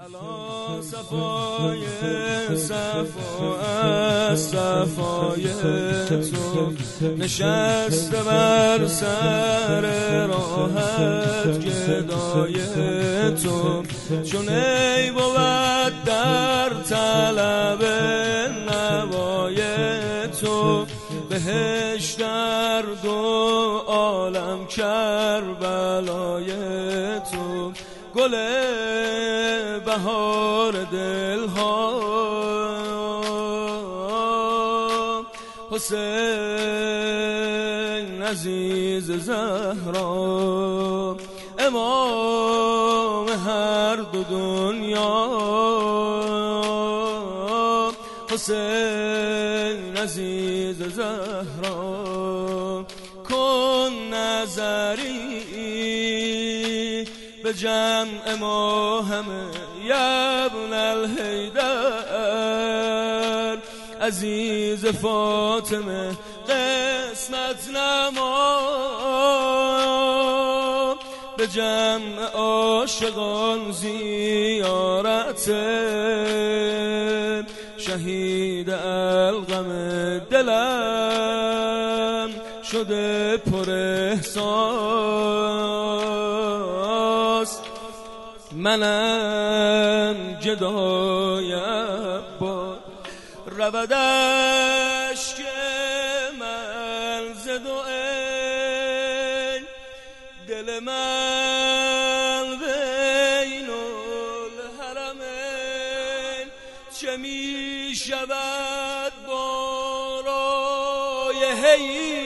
الا صفای صفا از صفای تو نشسته بر سر راحت گدای تو. چون ای بود در طلب نوای تو بهش در دو عالم کربلای تو. گل بهار دل ها حسین عزیز زهرا امام هر دو دنیا. حسین عزیز زهرا. به جمع ما همه یبن الهیدر عزیز فاطمه قسمت نما. به جمع عاشقان زیارت. شهید الغم دلم شده پر احساس منم جدایم با رودش که من زدو ای دل من بین الحرمین چه می شود بارای هی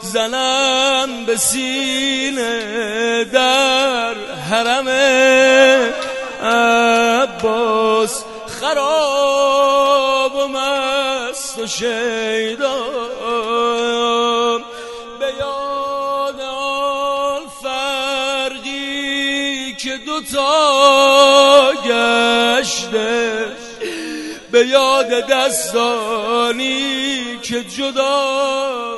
زنم به سینه در حرم عباس خراب و مست و شیدا به یاد آن فرقی که دوتا گشته به یاد دستانی که جدا